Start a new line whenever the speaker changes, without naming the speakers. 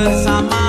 bersama